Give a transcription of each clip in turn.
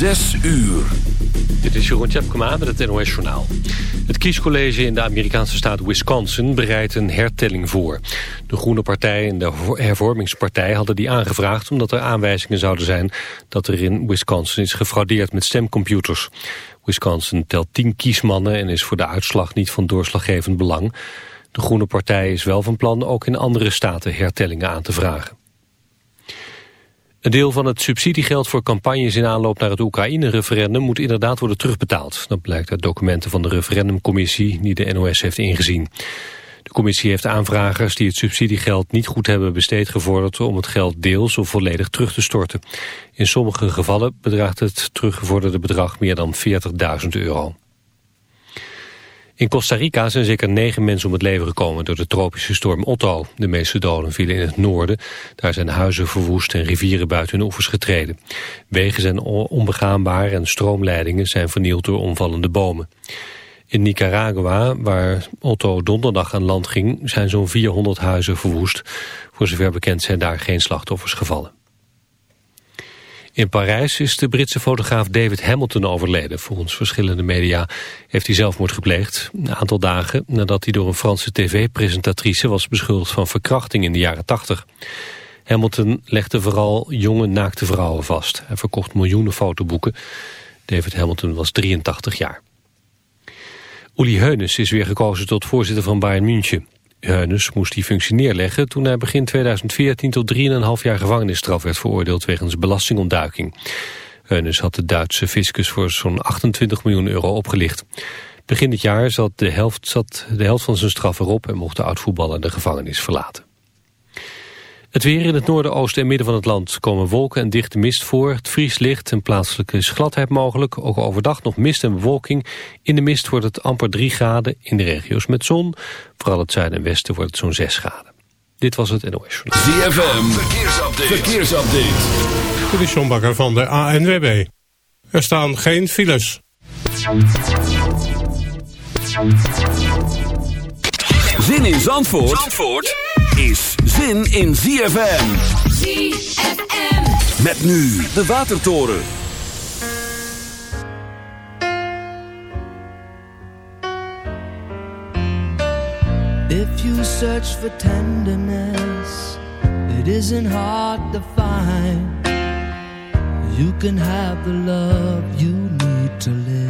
Zes uur. Dit is Jeroen Tjepkema met het NOS Journaal. Het kiescollege in de Amerikaanse staat Wisconsin bereidt een hertelling voor. De Groene Partij en de Hervormingspartij hadden die aangevraagd... omdat er aanwijzingen zouden zijn dat er in Wisconsin is gefraudeerd met stemcomputers. Wisconsin telt tien kiesmannen en is voor de uitslag niet van doorslaggevend belang. De Groene Partij is wel van plan ook in andere staten hertellingen aan te vragen. Een deel van het subsidiegeld voor campagnes in aanloop naar het Oekraïne-referendum moet inderdaad worden terugbetaald. Dat blijkt uit documenten van de referendumcommissie die de NOS heeft ingezien. De commissie heeft aanvragers die het subsidiegeld niet goed hebben besteed gevorderd om het geld deels of volledig terug te storten. In sommige gevallen bedraagt het teruggevorderde bedrag meer dan 40.000 euro. In Costa Rica zijn zeker negen mensen om het leven gekomen door de tropische storm Otto. De meeste doden vielen in het noorden. Daar zijn huizen verwoest en rivieren buiten hun oevers getreden. Wegen zijn onbegaanbaar en stroomleidingen zijn vernield door omvallende bomen. In Nicaragua, waar Otto donderdag aan land ging, zijn zo'n 400 huizen verwoest. Voor zover bekend zijn daar geen slachtoffers gevallen. In Parijs is de Britse fotograaf David Hamilton overleden. Volgens verschillende media heeft hij zelfmoord gepleegd. Een aantal dagen nadat hij door een Franse tv-presentatrice was beschuldigd van verkrachting in de jaren 80. Hamilton legde vooral jonge naakte vrouwen vast. Hij verkocht miljoenen fotoboeken. David Hamilton was 83 jaar. Uli Heunes is weer gekozen tot voorzitter van Bayern München. Heunes moest die functie neerleggen toen hij begin 2014 tot 3,5 jaar gevangenisstraf werd veroordeeld wegens belastingontduiking. Heunes had de Duitse fiscus voor zo'n 28 miljoen euro opgelicht. Begin dit jaar zat de helft, zat de helft van zijn straf erop en mocht de oud-voetballer de gevangenis verlaten. Het weer in het noorden, oosten en midden van het land komen wolken en dichte mist voor. Het vries licht en plaatselijke is gladheid mogelijk. Ook overdag nog mist en bewolking. In de mist wordt het amper 3 graden. In de regio's met zon, vooral het zuiden en westen, wordt het zo'n 6 graden. Dit was het NOS Journaal. ZFM, verkeersupdate. verkeersupdate. Dit is John Bakker van de ANWB. Er staan geen files. Zin in Zandvoort? Zandvoort? Is zin in ZFM. ZFM. Met nu de Watertoren. If you search for tenderness, it isn't hard to find. You can have the love you need to live.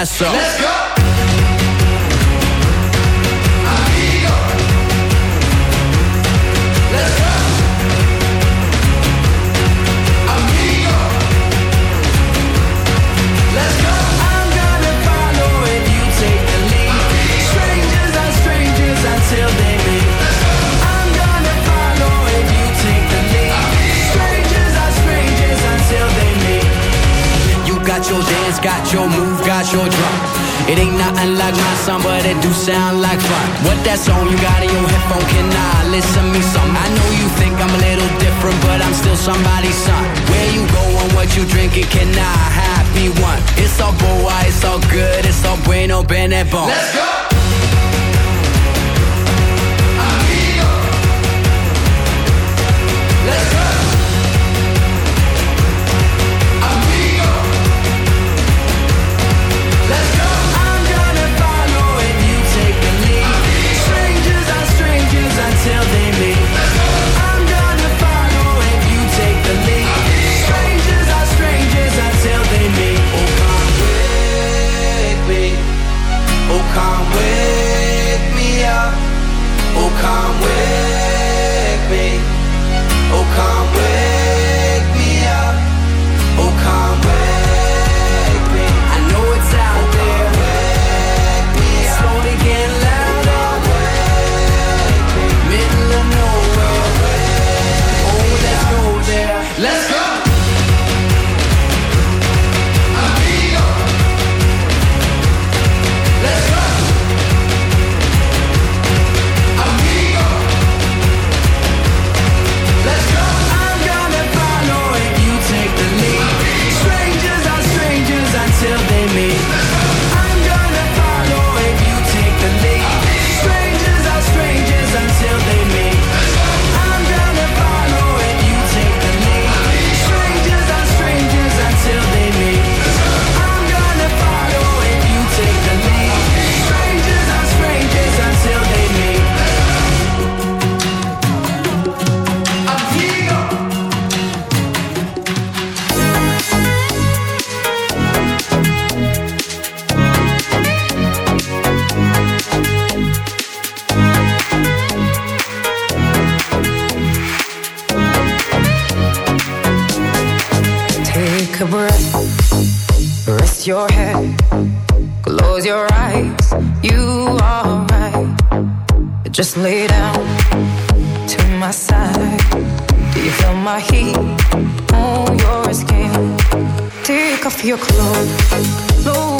Vanessa. different, but I'm still somebody's son. Where you go and what you drinking cannot have one. It's all boy, it's all good, it's all bueno, bene, bon. Let's go! Let's go! my heat on your skin. Take off your clothes.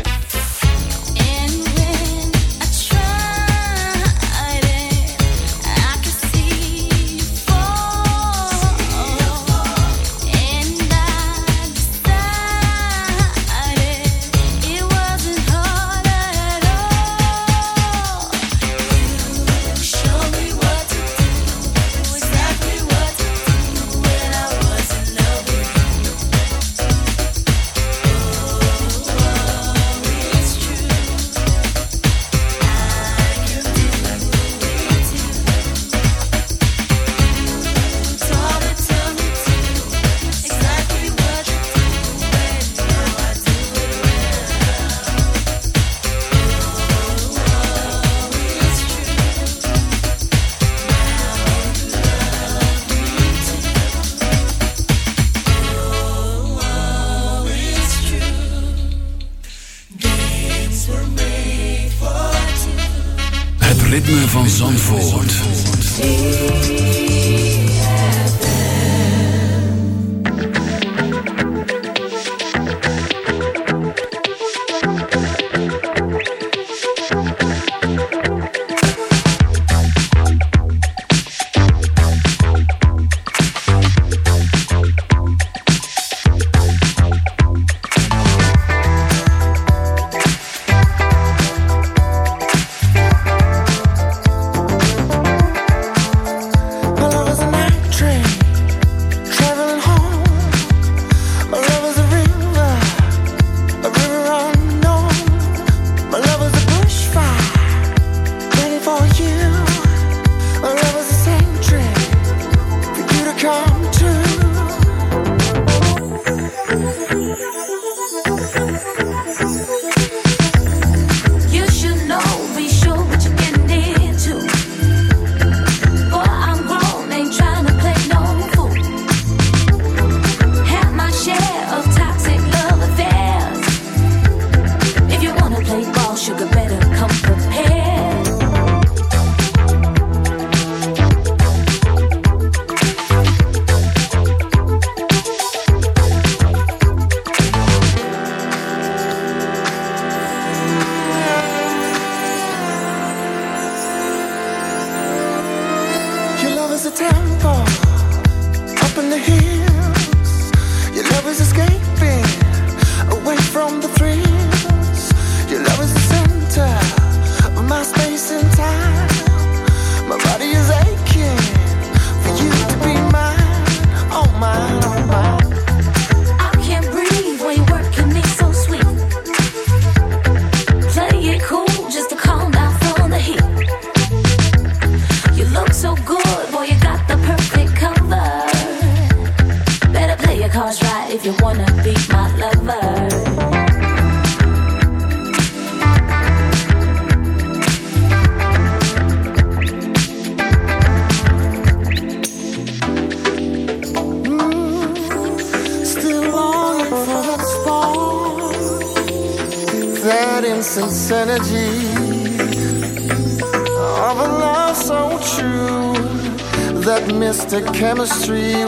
Chemistry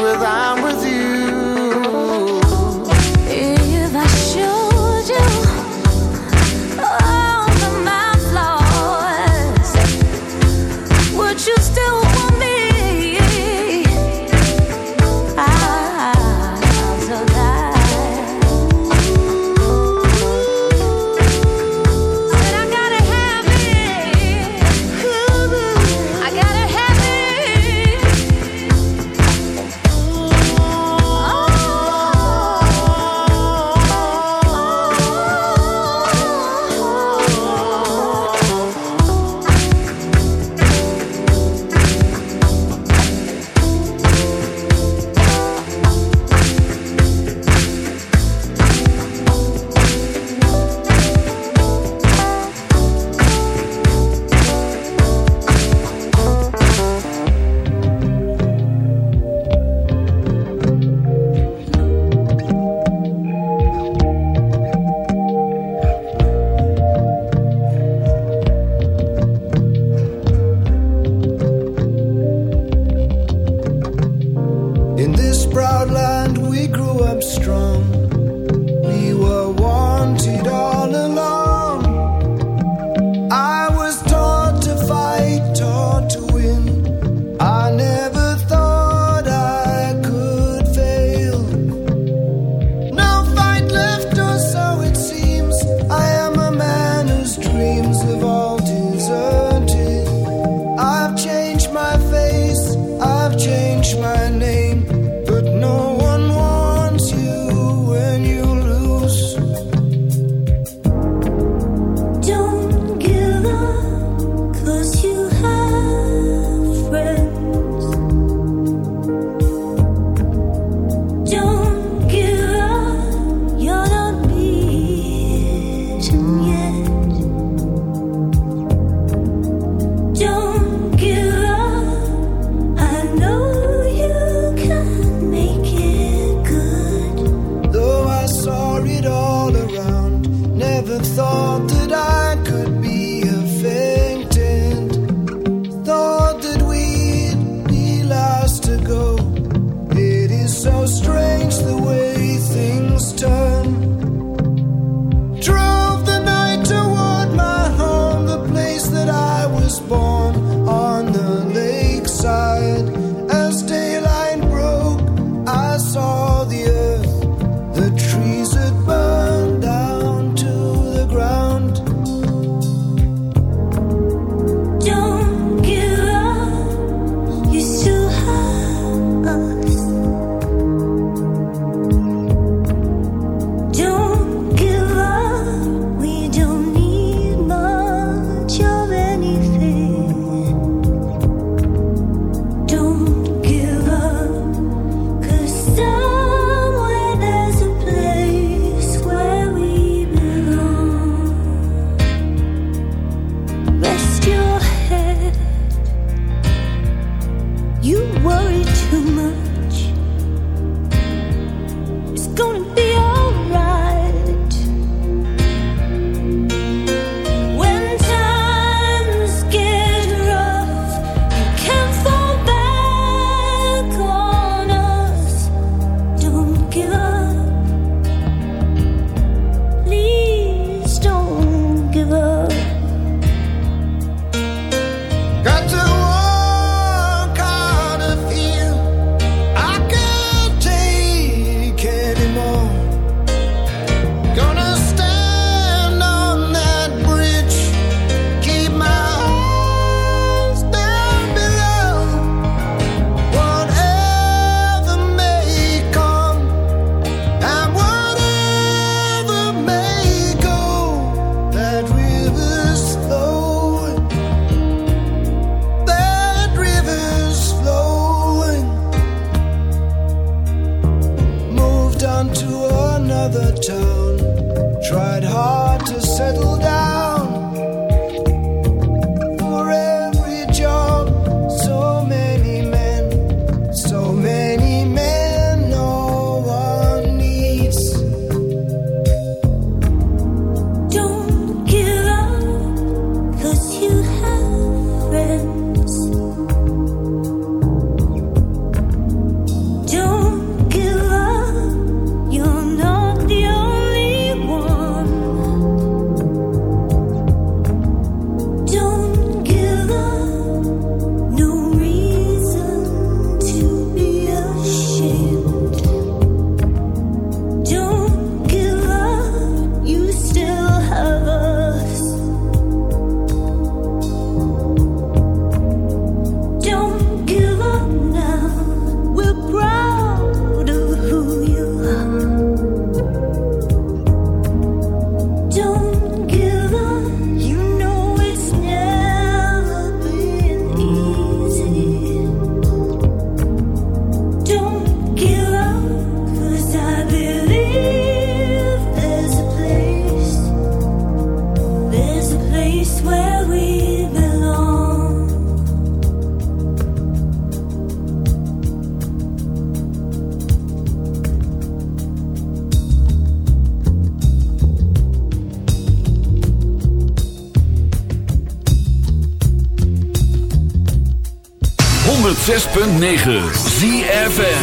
9. ZFM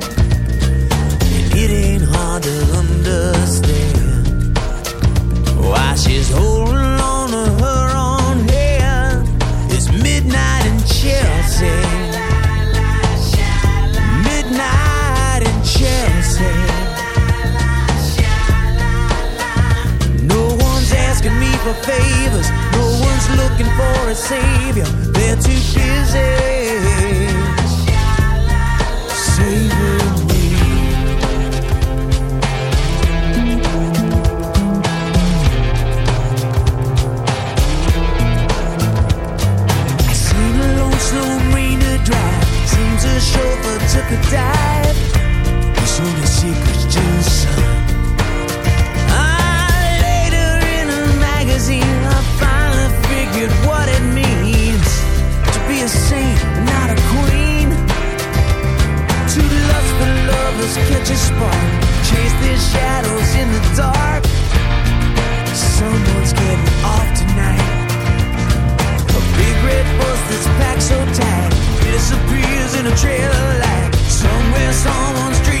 savior. They're too busy saving A chauffeur took a dive. Secrets to his son. Ah, later in a magazine, I finally figured what it means to be a saint, not a queen. Two lustful lovers catch a spark, chase their shadows in the dark. Someone's getting off tonight. A big red bus that's packed so tight disappears in a trail of light. Somewhere someone's dreaming,